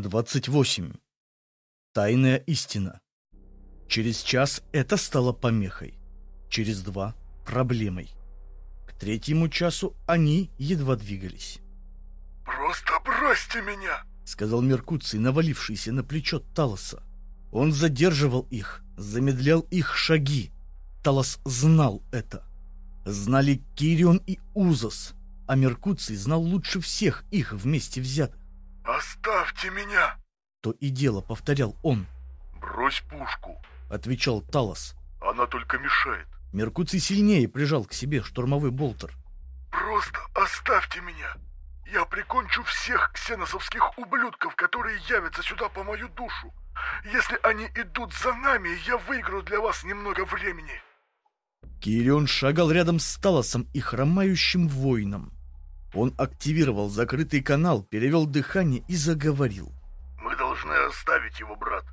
28. Тайная истина. Через час это стало помехой. Через два — проблемой. К третьему часу они едва двигались. «Просто бросьте меня!» — сказал Меркуций, навалившийся на плечо Талоса. Он задерживал их, замедлял их шаги. Талос знал это. Знали Кирион и Узос, а Меркуций знал лучше всех их вместе взятых. «Оставьте меня!» То и дело повторял он. «Брось пушку!» — отвечал Талос. «Она только мешает!» Меркуций сильнее прижал к себе штурмовой болтер. «Просто оставьте меня! Я прикончу всех ксеносовских ублюдков, которые явятся сюда по мою душу! Если они идут за нами, я выиграю для вас немного времени!» Кирион шагал рядом с Талосом и хромающим воином. Он активировал закрытый канал, перевел дыхание и заговорил. «Мы должны оставить его, брат».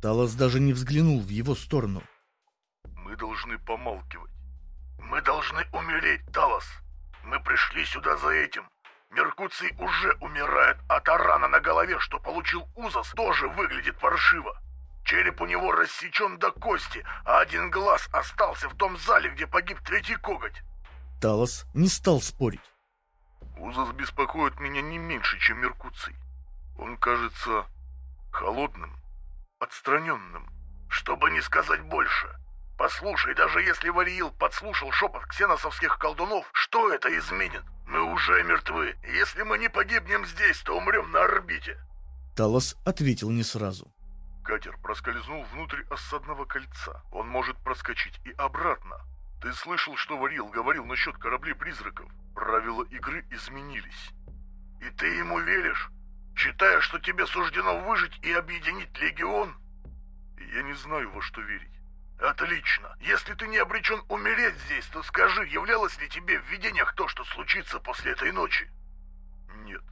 Талос даже не взглянул в его сторону. «Мы должны помалкивать. Мы должны умереть, Талос. Мы пришли сюда за этим. Меркуций уже умирает, а та рана на голове, что получил Узас, тоже выглядит паршиво. Череп у него рассечен до кости, а один глаз остался в том зале, где погиб третий коготь. Талос не стал спорить. Узас беспокоит меня не меньше, чем Меркуций. Он кажется холодным, отстраненным. Чтобы не сказать больше. Послушай, даже если Вариил подслушал шепот ксеносовских колдунов, что это изменит? Мы уже мертвы. Если мы не погибнем здесь, то умрем на орбите. Талос ответил не сразу. Катер проскользнул внутрь осадного кольца. Он может проскочить и обратно. Ты слышал, что Варил говорил насчет кораблей-призраков? Правила игры изменились. И ты ему веришь? Считая, что тебе суждено выжить и объединить легион? Я не знаю, во что верить. Отлично. Если ты не обречен умереть здесь, то скажи, являлось ли тебе в видениях то, что случится после этой ночи? Нет.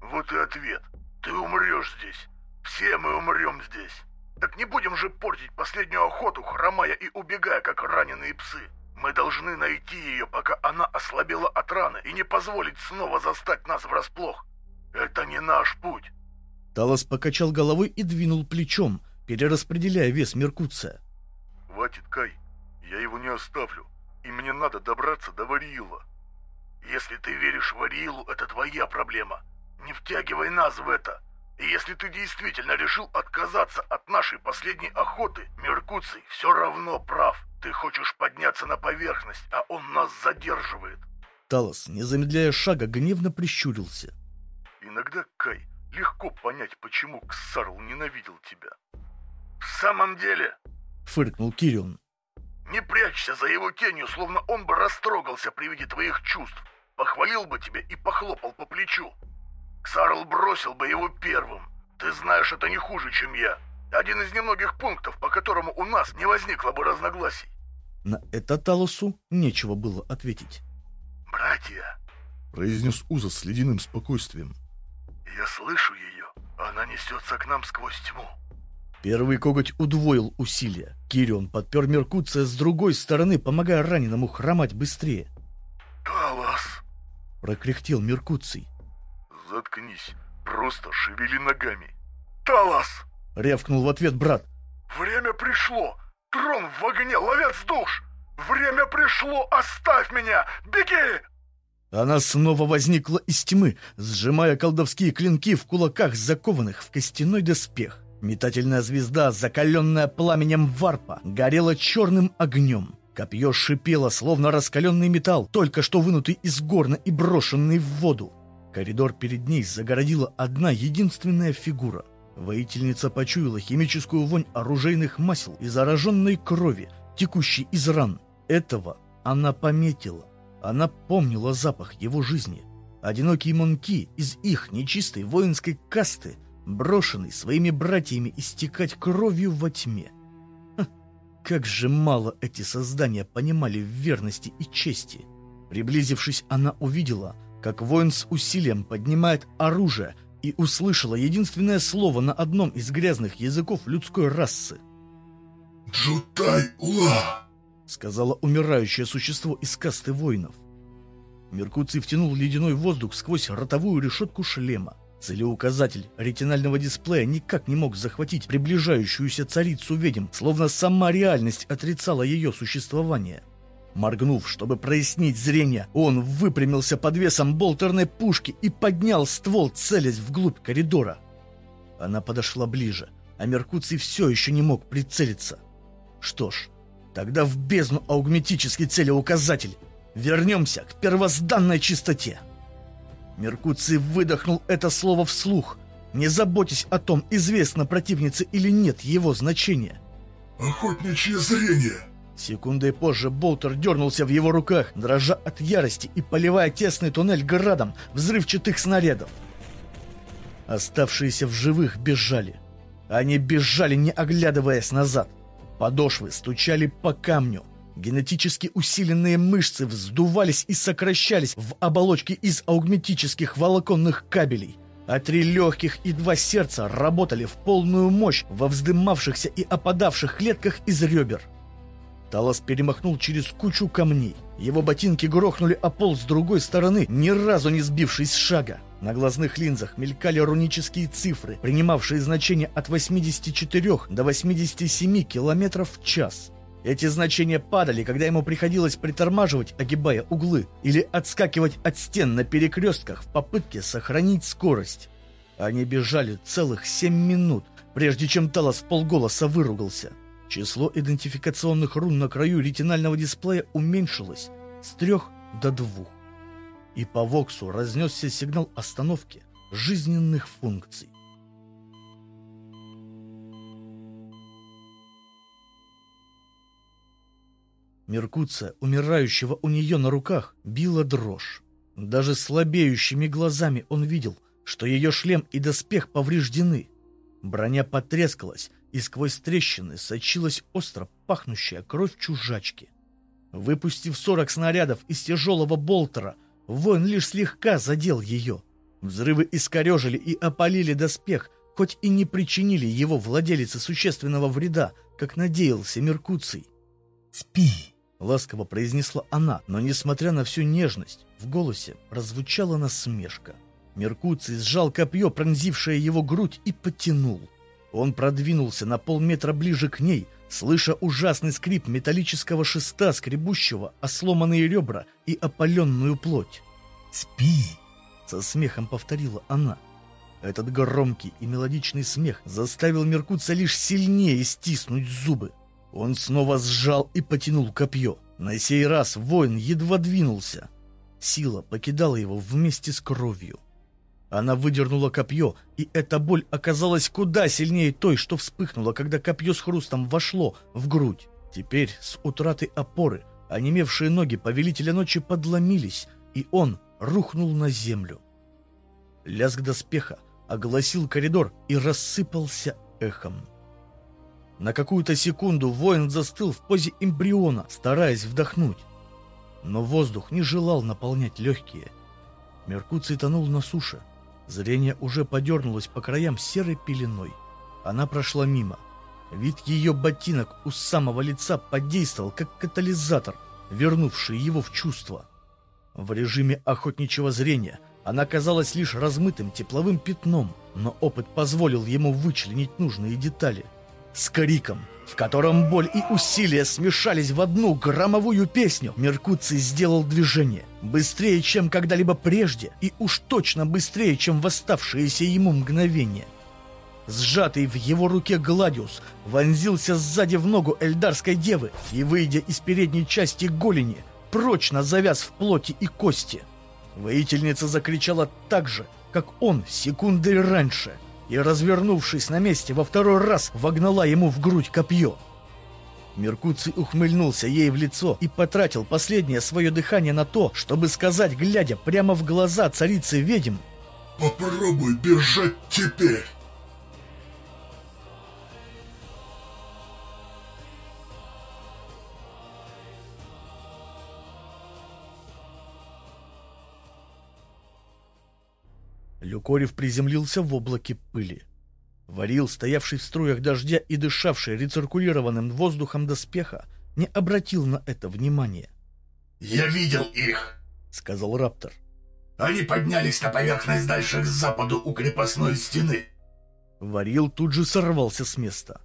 Вот и ответ. Ты умрешь здесь. Все мы умрем здесь. Так не будем же портить последнюю охоту, хромая и убегая, как раненые псы. Мы должны найти ее, пока она ослабела от раны, и не позволить снова застать нас врасплох. Это не наш путь. Талос покачал головой и двинул плечом, перераспределяя вес Меркуция. Хватит, Кай. Я его не оставлю. И мне надо добраться до Вариила. Если ты веришь в Вариилу, это твоя проблема. Не втягивай нас в это. Если ты действительно решил отказаться от нашей последней охоты, Меркуций все равно прав. Ты хочешь подняться на поверхность, а он нас задерживает. Талос, не замедляя шага, гневно прищурился. Иногда, Кай, легко понять, почему Ксарл ненавидел тебя. В самом деле, фыркнул Кирион. Не прячься за его тенью, словно он бы растрогался при виде твоих чувств. Похвалил бы тебя и похлопал по плечу. Ксарл бросил бы его первым. Ты знаешь, это не хуже, чем я. Один из немногих пунктов, по которому у нас не возникло бы разногласий. На это Талосу нечего было ответить. «Братья!» — произнес Уза с ледяным спокойствием. «Я слышу ее. Она несется к нам сквозь тьму». Первый коготь удвоил усилия. Кирион подпер Меркуция с другой стороны, помогая раненому хромать быстрее. «Талос!» — прокряхтел Меркуций. «Заткнись. Просто шевели ногами». «Талос!» — рявкнул в ответ брат. «Время пришло! Трон в огне, ловец душ! Время пришло! Оставь меня! Беги!» Она снова возникла из тьмы, сжимая колдовские клинки в кулаках, закованных в костяной доспех. Метательная звезда, закаленная пламенем варпа, горела черным огнем. Копье шипело, словно раскаленный металл, только что вынутый из горна и брошенный в воду. Коридор перед ней загородила одна единственная фигура. Воительница почуяла химическую вонь оружейных масел и зараженной крови, текущей из ран. Этого она пометила. Она помнила запах его жизни. Одинокие монки из их нечистой воинской касты, брошенный своими братьями истекать кровью во тьме. Ха, как же мало эти создания понимали в верности и чести. Приблизившись, она увидела, как воин с усилием поднимает оружие и услышала единственное слово на одном из грязных языков людской расы. «Джутай-ула!» — сказала умирающее существо из касты воинов. Меркуций втянул ледяной воздух сквозь ротовую решетку шлема. Целеуказатель ретинального дисплея никак не мог захватить приближающуюся царицу ведьм, словно сама реальность отрицала ее существование. Моргнув, чтобы прояснить зрение, он выпрямился под весом болтерной пушки и поднял ствол, целясь вглубь коридора. Она подошла ближе, а Меркуций все еще не мог прицелиться. Что ж, тогда в бездну аугметический целеуказатель. Вернемся к первозданной чистоте. Меркуций выдохнул это слово вслух, не заботясь о том, известно противнице или нет его значения. «Охотничье зрение!» Секундой позже Болтер дернулся в его руках, дрожа от ярости и поливая тесный туннель градом взрывчатых снарядов. Оставшиеся в живых бежали. Они бежали, не оглядываясь назад. Подошвы стучали по камню. Генетически усиленные мышцы вздувались и сокращались в оболочке из аугметических волоконных кабелей, а три легких и два сердца работали в полную мощь во вздымавшихся и опадавших клетках из ребер. Талос перемахнул через кучу камней. Его ботинки грохнули о пол с другой стороны, ни разу не сбившись с шага. На глазных линзах мелькали рунические цифры, принимавшие значения от 84 до 87 км в час. Эти значения падали, когда ему приходилось притормаживать, огибая углы, или отскакивать от стен на перекрестках в попытке сохранить скорость. Они бежали целых семь минут, прежде чем Талос полголоса выругался. Число идентификационных рун на краю ретинального дисплея уменьшилось с трех до двух. И по Воксу разнесся сигнал остановки жизненных функций. Меркуция, умирающего у нее на руках, била дрожь. Даже слабеющими глазами он видел, что ее шлем и доспех повреждены. Броня потрескалась, и сквозь трещины сочилась остро пахнущая кровь чужачки. Выпустив сорок снарядов из тяжелого болтера, воин лишь слегка задел ее. Взрывы искорежили и опалили доспех, хоть и не причинили его владелице существенного вреда, как надеялся Меркуций. «Спи!» — ласково произнесла она, но, несмотря на всю нежность, в голосе прозвучала насмешка. Меркуций сжал копье, пронзившее его грудь, и потянул. Он продвинулся на полметра ближе к ней, слыша ужасный скрип металлического шеста, скребущего о сломанные ребра и опаленную плоть. «Спи!» — со смехом повторила она. Этот громкий и мелодичный смех заставил Меркуца лишь сильнее стиснуть зубы. Он снова сжал и потянул копье. На сей раз воин едва двинулся. Сила покидала его вместе с кровью. Она выдернула копье, и эта боль оказалась куда сильнее той, что вспыхнула, когда копье с хрустом вошло в грудь. Теперь, с утратой опоры, онемевшие ноги повелителя ночи подломились, и он рухнул на землю. Лязг доспеха огласил коридор и рассыпался эхом. На какую-то секунду воин застыл в позе эмбриона, стараясь вдохнуть. Но воздух не желал наполнять легкие. Меркуций тонул на суше. Зрение уже подернулось по краям серой пеленой. Она прошла мимо. Вид ее ботинок у самого лица подействовал, как катализатор, вернувший его в чувство. В режиме охотничьего зрения она казалась лишь размытым тепловым пятном, но опыт позволил ему вычленить нужные детали – с криком, в котором боль и усилия смешались в одну громовую песню, Меркуций сделал движение, быстрее, чем когда-либо прежде, и уж точно быстрее, чем в оставшиеся ему мгновения. Сжатый в его руке Гладиус вонзился сзади в ногу эльдарской девы и, выйдя из передней части голени, прочно завяз в плоти и кости. Воительница закричала так же, как он секунды раньше — и, развернувшись на месте, во второй раз вогнала ему в грудь копье. Меркуций ухмыльнулся ей в лицо и потратил последнее свое дыхание на то, чтобы сказать, глядя прямо в глаза царицы ведьм, «Попробуй бежать теперь!» Люкорев приземлился в облаке пыли. Варил, стоявший в струях дождя и дышавший рециркулированным воздухом доспеха, не обратил на это внимания. «Я видел их!» — сказал Раптор. Они поднялись на поверхность дальше к западу у крепостной стены. Варил тут же сорвался с места.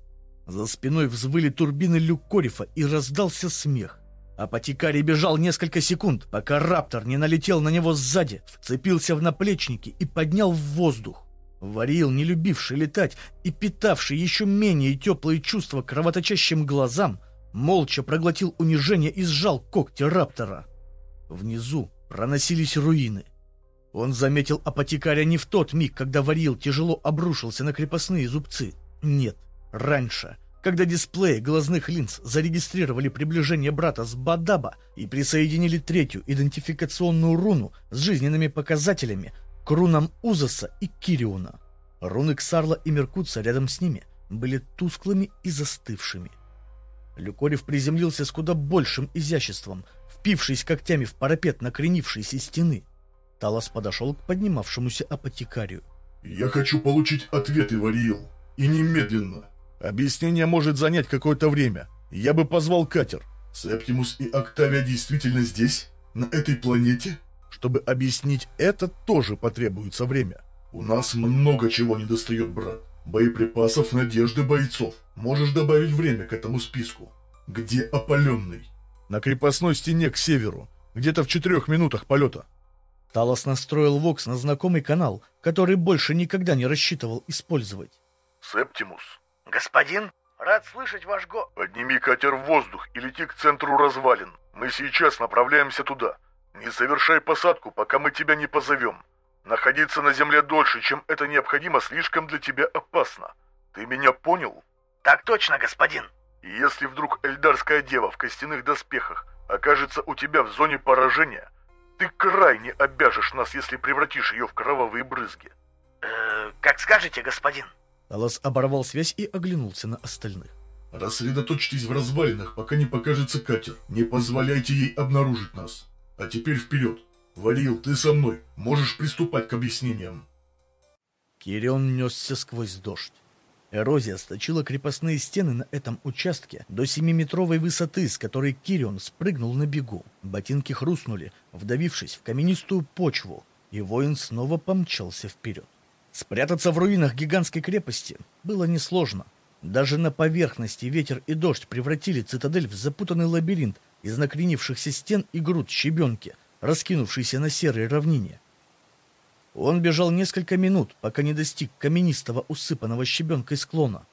За спиной взвыли турбины люкорифа и раздался смех. Апотекарий бежал несколько секунд, пока раптор не налетел на него сзади, вцепился в наплечники и поднял в воздух. Варил, не любивший летать и питавший еще менее теплые чувства кровоточащим глазам, молча проглотил унижение и сжал когти раптора. Внизу проносились руины. Он заметил апотекаря не в тот миг, когда Варил тяжело обрушился на крепостные зубцы. Нет, раньше, когда дисплеи глазных линз зарегистрировали приближение брата с Бадаба и присоединили третью идентификационную руну с жизненными показателями к рунам Узаса и Кириона. Руны Ксарла и Меркутца рядом с ними были тусклыми и застывшими. Люкорев приземлился с куда большим изяществом, впившись когтями в парапет накренившейся стены. Талос подошел к поднимавшемуся апотекарию. «Я хочу получить ответы, Вариил, и немедленно. Объяснение может занять какое-то время. Я бы позвал катер. Септимус и Октавия действительно здесь? На этой планете? Чтобы объяснить это, тоже потребуется время. У нас много чего не достает, брат. Боеприпасов, надежды бойцов. Можешь добавить время к этому списку. Где опаленный? На крепостной стене к северу. Где-то в четырех минутах полета. Талос настроил Вокс на знакомый канал, который больше никогда не рассчитывал использовать. Септимус, Господин, рад слышать ваш го... подними катер в воздух и лети к центру развалин. Мы сейчас направляемся туда. Не совершай посадку, пока мы тебя не позовем. Находиться на земле дольше, чем это необходимо, слишком для тебя опасно. Ты меня понял? Так точно, господин. И если вдруг эльдарская дева в костяных доспехах окажется у тебя в зоне поражения, ты крайне обяжешь нас, если превратишь ее в кровавые брызги. Э, как скажете, господин. Талос оборвал связь и оглянулся на остальных. Рассредоточьтесь в развалинах, пока не покажется катер. Не позволяйте ей обнаружить нас. А теперь вперед. Варил, ты со мной. Можешь приступать к объяснениям. Кирион несся сквозь дождь. Эрозия сточила крепостные стены на этом участке до семиметровой высоты, с которой Кирион спрыгнул на бегу. Ботинки хрустнули, вдавившись в каменистую почву, и воин снова помчался вперед. Спрятаться в руинах гигантской крепости было несложно. Даже на поверхности ветер и дождь превратили цитадель в запутанный лабиринт из накренившихся стен и груд щебенки, раскинувшейся на серой равнине. Он бежал несколько минут, пока не достиг каменистого, усыпанного щебенкой склона.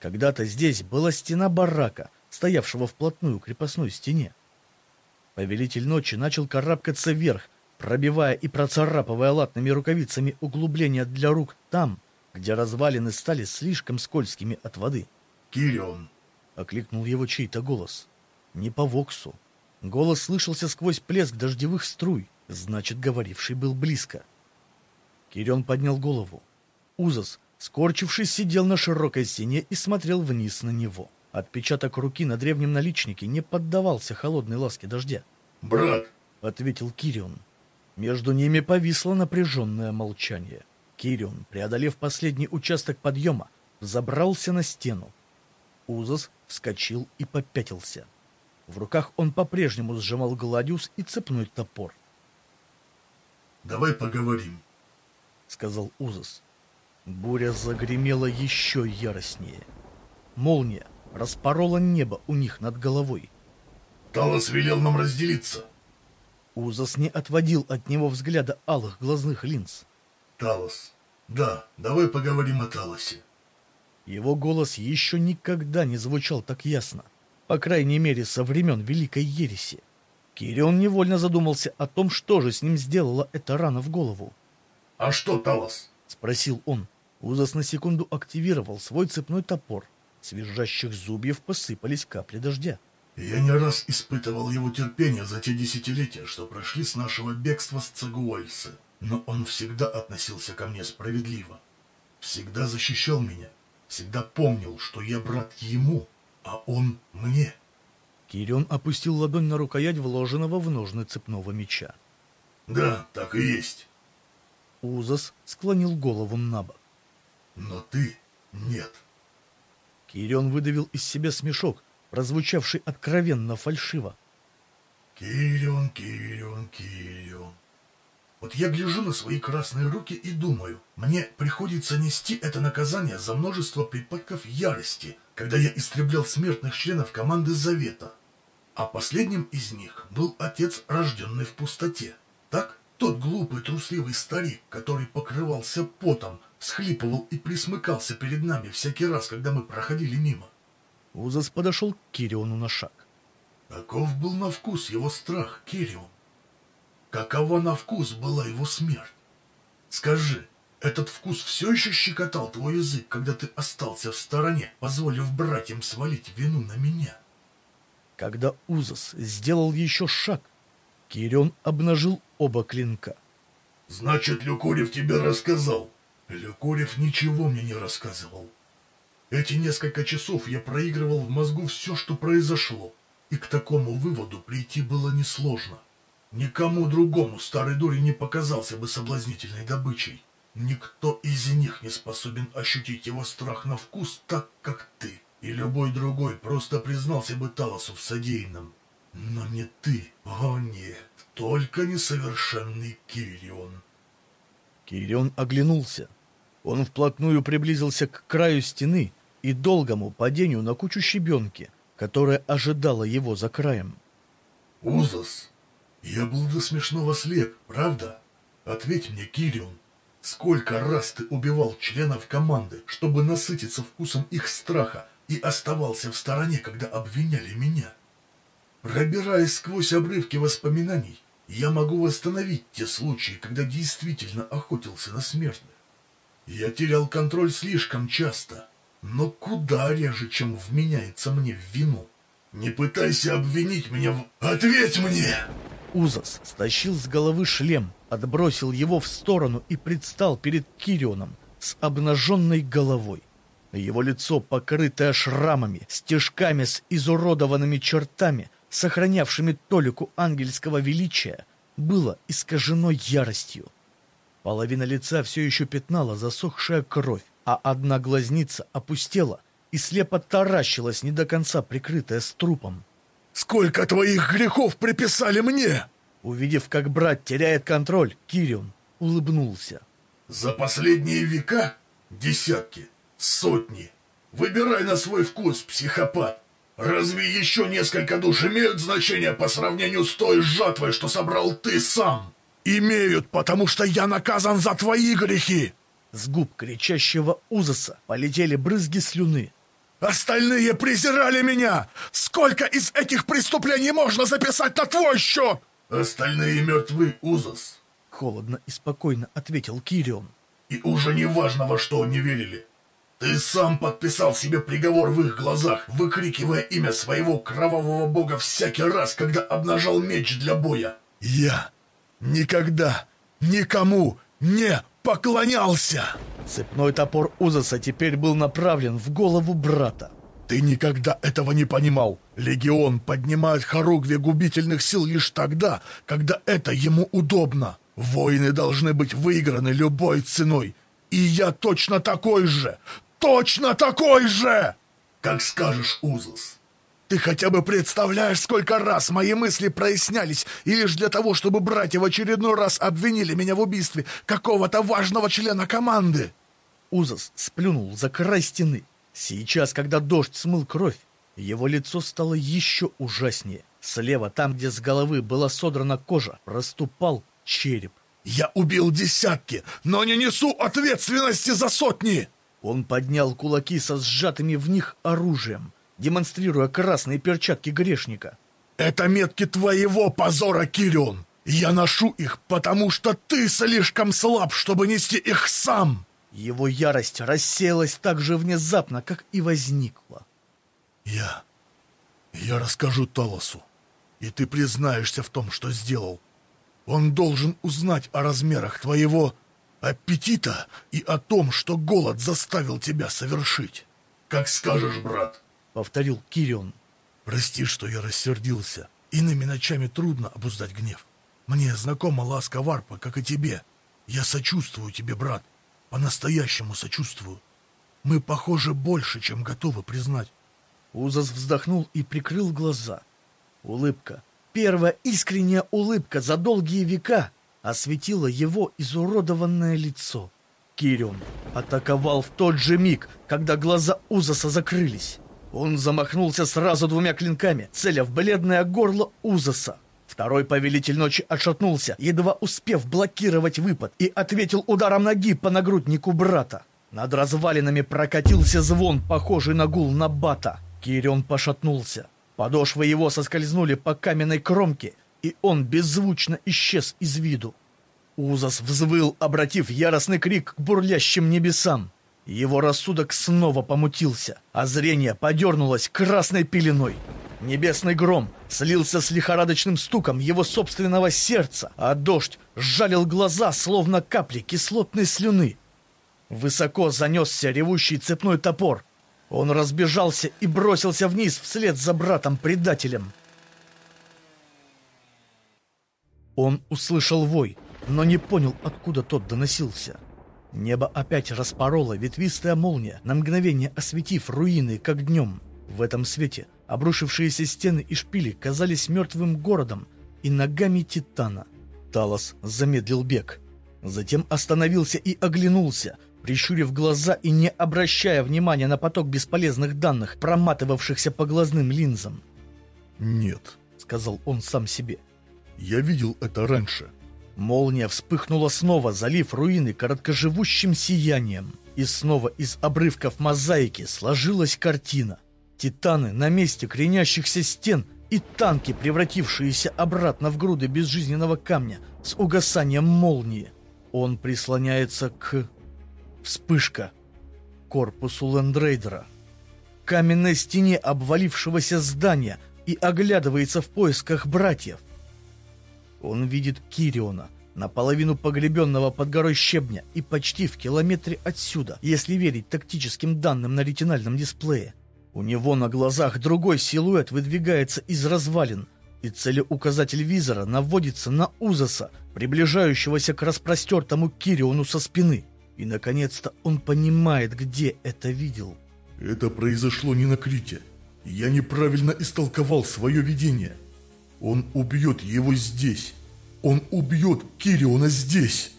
Когда-то здесь была стена барака, стоявшего вплотную к крепостной стене. Повелитель ночи начал карабкаться вверх, пробивая и процарапывая латными рукавицами углубления для рук там, где развалины стали слишком скользкими от воды. «Кирион!» — окликнул его чей-то голос. Не по воксу. Голос слышался сквозь плеск дождевых струй, значит, говоривший был близко. Кирион поднял голову. Узас, скорчившись, сидел на широкой стене и смотрел вниз на него. Отпечаток руки на древнем наличнике не поддавался холодной ласке дождя. «Брат!» — ответил Кирион. Между ними повисло напряженное молчание. Кирион, преодолев последний участок подъема, забрался на стену. Узас вскочил и попятился. В руках он по-прежнему сжимал гладиус и цепной топор. «Давай поговорим», — сказал Узас. Буря загремела еще яростнее. Молния распорола небо у них над головой. «Талос велел нам разделиться», Узас не отводил от него взгляда алых глазных линз. «Талос. Да, давай поговорим о Талосе». Его голос еще никогда не звучал так ясно. По крайней мере, со времен Великой Ереси. Кирион невольно задумался о том, что же с ним сделала эта рана в голову. «А что, Талос?» — спросил он. Узас на секунду активировал свой цепной топор. С визжащих зубьев посыпались капли дождя. Я не раз испытывал его терпение за те десятилетия, что прошли с нашего бегства с Цагуольса, но он всегда относился ко мне справедливо, всегда защищал меня, всегда помнил, что я брат ему, а он мне. Кирион опустил ладонь на рукоять вложенного в ножны цепного меча. Да, так и есть. Узас склонил голову на бок. Но ты нет. Кирион выдавил из себя смешок, прозвучавший откровенно фальшиво. «Кирион, Кирион, Кирион». Вот я гляжу на свои красные руки и думаю, мне приходится нести это наказание за множество припадков ярости, когда я истреблял смертных членов команды Завета. А последним из них был отец, рожденный в пустоте. Так? Тот глупый трусливый старик, который покрывался потом, схлипывал и присмыкался перед нами всякий раз, когда мы проходили мимо. Узас подошел к Кириону на шаг. Каков был на вкус его страх, Кирион? Какова на вкус была его смерть? Скажи, этот вкус все еще щекотал твой язык, когда ты остался в стороне, позволив братьям свалить вину на меня? Когда Узас сделал еще шаг, Кирион обнажил оба клинка. Значит, Люкурев тебе рассказал? Люкурев ничего мне не рассказывал. Эти несколько часов я проигрывал в мозгу все, что произошло, и к такому выводу прийти было несложно. Никому другому старый дури не показался бы соблазнительной добычей. Никто из них не способен ощутить его страх на вкус так, как ты. И любой другой просто признался бы Талосу в содеянном. Но не ты. О нет, только несовершенный Кирион. Кирион оглянулся. Он вплотную приблизился к краю стены и долгому падению на кучу щебенки, которая ожидала его за краем. Узас, я был до смешного слеп, правда? Ответь мне, Кирион, сколько раз ты убивал членов команды, чтобы насытиться вкусом их страха и оставался в стороне, когда обвиняли меня? Пробираясь сквозь обрывки воспоминаний, я могу восстановить те случаи, когда действительно охотился на смертных. Я терял контроль слишком часто, но куда реже, чем вменяется мне в вину. Не пытайся обвинить меня в... Ответь мне! Узас стащил с головы шлем, отбросил его в сторону и предстал перед Кирионом с обнаженной головой. Его лицо, покрытое шрамами, стежками с изуродованными чертами, сохранявшими толику ангельского величия, было искажено яростью. Половина лица все еще пятнала засохшая кровь, а одна глазница опустела и слепо таращилась, не до конца прикрытая струпом. «Сколько твоих грехов приписали мне?» Увидев, как брат теряет контроль, Кирион улыбнулся. «За последние века десятки, сотни. Выбирай на свой вкус, психопат. Разве еще несколько душ имеют значение по сравнению с той жатвой, что собрал ты сам? Имеют, потому что я наказан за твои грехи. С губ кричащего узаса полетели брызги слюны. Остальные презирали меня! Сколько из этих преступлений можно записать на твой счет? Остальные мертвы, Узас. Холодно и спокойно ответил Кирион. И уже не важно, во что они верили. Ты сам подписал себе приговор в их глазах, выкрикивая имя своего кровавого бога всякий раз, когда обнажал меч для боя. Я никогда никому не поклонялся. Цепной топор Узаса теперь был направлен в голову брата. Ты никогда этого не понимал. Легион поднимает хоругви губительных сил лишь тогда, когда это ему удобно. Войны должны быть выиграны любой ценой. И я точно такой же! точно такой же!» «Как скажешь, Узус. Ты хотя бы представляешь, сколько раз мои мысли прояснялись, и лишь для того, чтобы братья в очередной раз обвинили меня в убийстве какого-то важного члена команды!» Узас сплюнул за край стены. Сейчас, когда дождь смыл кровь, его лицо стало еще ужаснее. Слева, там, где с головы была содрана кожа, проступал череп. «Я убил десятки, но не несу ответственности за сотни!» Он поднял кулаки со сжатыми в них оружием, демонстрируя красные перчатки грешника. «Это метки твоего позора, Кирион! Я ношу их, потому что ты слишком слаб, чтобы нести их сам!» Его ярость рассеялась так же внезапно, как и возникла. «Я... я расскажу Талосу, и ты признаешься в том, что сделал. Он должен узнать о размерах твоего аппетита и о том, что голод заставил тебя совершить. Как скажешь, брат, — повторил Кирион. Прости, что я рассердился. Иными ночами трудно обуздать гнев. Мне знакома ласка Варпа, как и тебе. Я сочувствую тебе, брат. По-настоящему сочувствую. Мы похожи больше, чем готовы признать. Узас вздохнул и прикрыл глаза. Улыбка, первая искренняя улыбка за долгие века, осветило его изуродованное лицо. Кирион атаковал в тот же миг, когда глаза Узаса закрылись. Он замахнулся сразу двумя клинками, целя в бледное горло Узаса. Второй повелитель ночи отшатнулся, едва успев блокировать выпад, и ответил ударом ноги по нагруднику брата. Над развалинами прокатился звон, похожий на гул Набата. Кирион пошатнулся. Подошвы его соскользнули по каменной кромке, и он беззвучно исчез из виду. Узас взвыл, обратив яростный крик к бурлящим небесам. Его рассудок снова помутился, а зрение подернулось красной пеленой. Небесный гром слился с лихорадочным стуком его собственного сердца, а дождь сжалил глаза, словно капли кислотной слюны. Высоко занесся ревущий цепной топор. Он разбежался и бросился вниз вслед за братом-предателем. Он услышал вой, но не понял, откуда тот доносился. Небо опять распорола ветвистая молния, на мгновение осветив руины, как днем. В этом свете обрушившиеся стены и шпили казались мертвым городом и ногами Титана. Талос замедлил бег. Затем остановился и оглянулся, прищурив глаза и не обращая внимания на поток бесполезных данных, проматывавшихся по глазным линзам. «Нет», — сказал он сам себе, — «я видел это раньше». Молния вспыхнула снова, залив руины короткоживущим сиянием. И снова из обрывков мозаики сложилась картина. Титаны на месте кренящихся стен и танки, превратившиеся обратно в груды безжизненного камня с угасанием молнии. Он прислоняется к... Вспышка. Корпусу Лендрейдера. Каменной стене обвалившегося здания и оглядывается в поисках братьев. Он видит Кириона, наполовину погребенного под горой щебня и почти в километре отсюда, если верить тактическим данным на ретинальном дисплее. У него на глазах другой силуэт выдвигается из развалин, и целеуказатель визора наводится на Узаса, приближающегося к распростертому Кириону со спины. И, наконец-то, он понимает, где это видел. Это произошло не на Крите. Я неправильно истолковал свое видение. Он убьет его здесь. Он убьет Кириона здесь.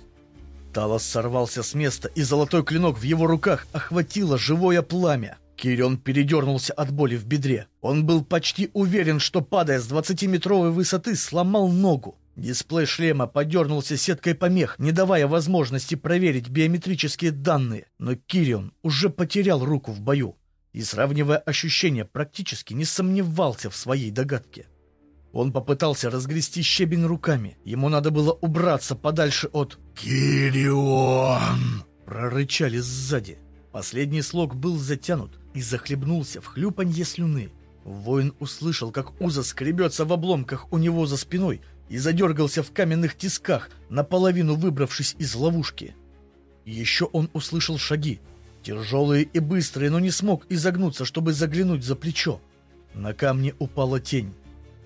Талос сорвался с места, и золотой клинок в его руках охватило живое пламя. Кирион передернулся от боли в бедре. Он был почти уверен, что, падая с 20-метровой высоты, сломал ногу. Дисплей шлема подернулся сеткой помех, не давая возможности проверить биометрические данные. Но Кирион уже потерял руку в бою и, сравнивая ощущения, практически не сомневался в своей догадке. Он попытался разгрести щебень руками. Ему надо было убраться подальше от... «Кирион!» Прорычали сзади. Последний слог был затянут и захлебнулся в хлюпанье слюны. Воин услышал, как Уза скребется в обломках у него за спиной и задергался в каменных тисках, наполовину выбравшись из ловушки. Еще он услышал шаги. Тяжелые и быстрые, но не смог изогнуться, чтобы заглянуть за плечо. На камне упала тень.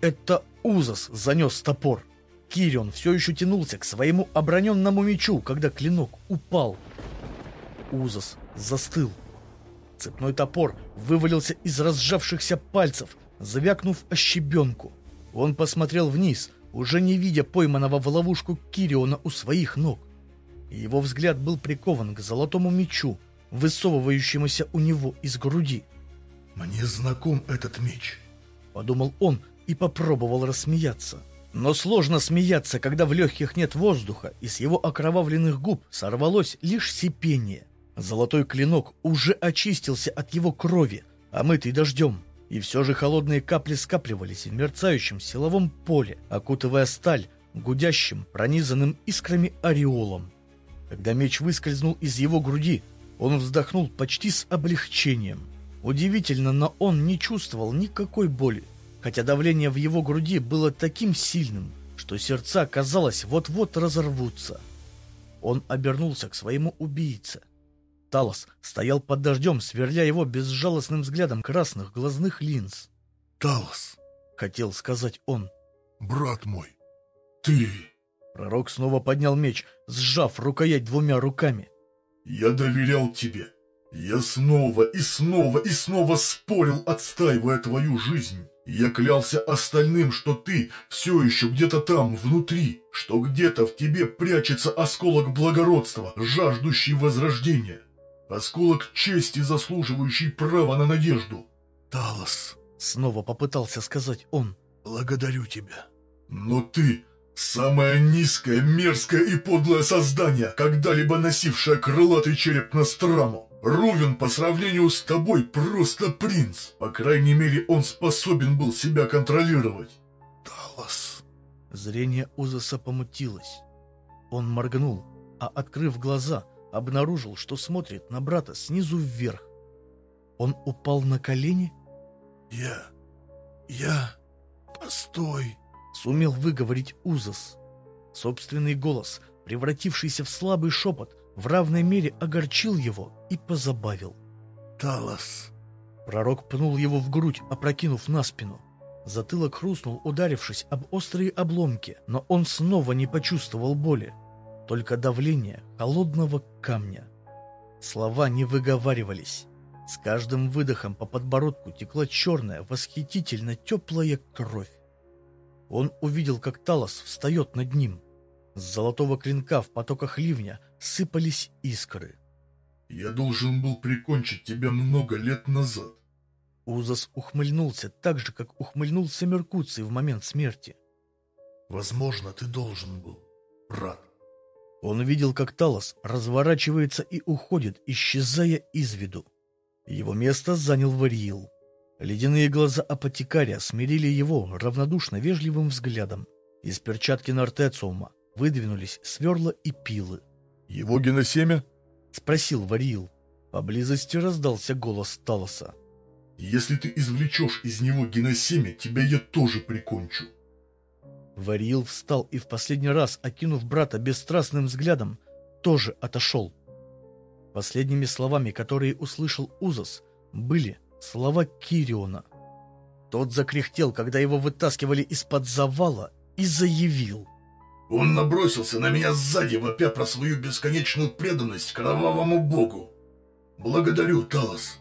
Это Узас занес топор. Кирион все еще тянулся к своему оброненному мечу, когда клинок упал. Узас застыл. Цепной топор вывалился из разжавшихся пальцев, завякнув о щебенку. Он посмотрел вниз, уже не видя пойманного в ловушку Кириона у своих ног. Его взгляд был прикован к золотому мечу, высовывающемуся у него из груди. «Мне знаком этот меч», — подумал он, и попробовал рассмеяться. Но сложно смеяться, когда в легких нет воздуха, и с его окровавленных губ сорвалось лишь сипение. Золотой клинок уже очистился от его крови, омытый дождем, и все же холодные капли скапливались в мерцающем силовом поле, окутывая сталь гудящим, пронизанным искрами ореолом. Когда меч выскользнул из его груди, он вздохнул почти с облегчением. Удивительно, но он не чувствовал никакой боли хотя давление в его груди было таким сильным, что сердца, казалось, вот-вот разорвутся. Он обернулся к своему убийце. Талос стоял под дождем, сверля его безжалостным взглядом красных глазных линз. «Талос!» — хотел сказать он. «Брат мой, ты...» Пророк снова поднял меч, сжав рукоять двумя руками. «Я доверял тебе. Я снова и снова и снова спорил, отстаивая твою жизнь. Я клялся остальным, что ты все еще где-то там, внутри, что где-то в тебе прячется осколок благородства, жаждущий возрождения. Осколок чести, заслуживающий права на надежду. «Талос!» — снова попытался сказать он. «Благодарю тебя. Но ты — самое низкое, мерзкое и подлое создание, когда-либо носившее крылатый череп Настраму. Рувен по сравнению с тобой просто принц. По крайней мере, он способен был себя контролировать. Талос. Зрение Узаса помутилось. Он моргнул, а, открыв глаза, обнаружил, что смотрит на брата снизу вверх. Он упал на колени? «Я... я... постой!» — сумел выговорить Узас. Собственный голос, превратившийся в слабый шепот, в равной мере огорчил его и позабавил. «Талос!» Пророк пнул его в грудь, опрокинув на спину. Затылок хрустнул, ударившись об острые обломки, но он снова не почувствовал боли, только давление холодного камня. Слова не выговаривались. С каждым выдохом по подбородку текла черная, восхитительно теплая кровь. Он увидел, как Талос встает над ним. С золотого клинка в потоках ливня сыпались искры. «Я должен был прикончить тебя много лет назад». Узас ухмыльнулся так же, как ухмыльнулся Меркуций в момент смерти. «Возможно, ты должен был, брат». Он видел, как Талос разворачивается и уходит, исчезая из виду. Его место занял Вариил. Ледяные глаза апотекария смирили его равнодушно вежливым взглядом. Из перчатки Нортециума выдвинулись сверла и пилы. «Его геносемя?» — спросил Варил. Поблизости раздался голос Талоса. «Если ты извлечешь из него геносемя, тебя я тоже прикончу». Варил встал и в последний раз, окинув брата бесстрастным взглядом, тоже отошел. Последними словами, которые услышал Узас, были слова Кириона. Тот закряхтел, когда его вытаскивали из-под завала, и заявил — он набросился на меня сзади, вопя про свою бесконечную преданность кровавому богу. Благодарю, Талос.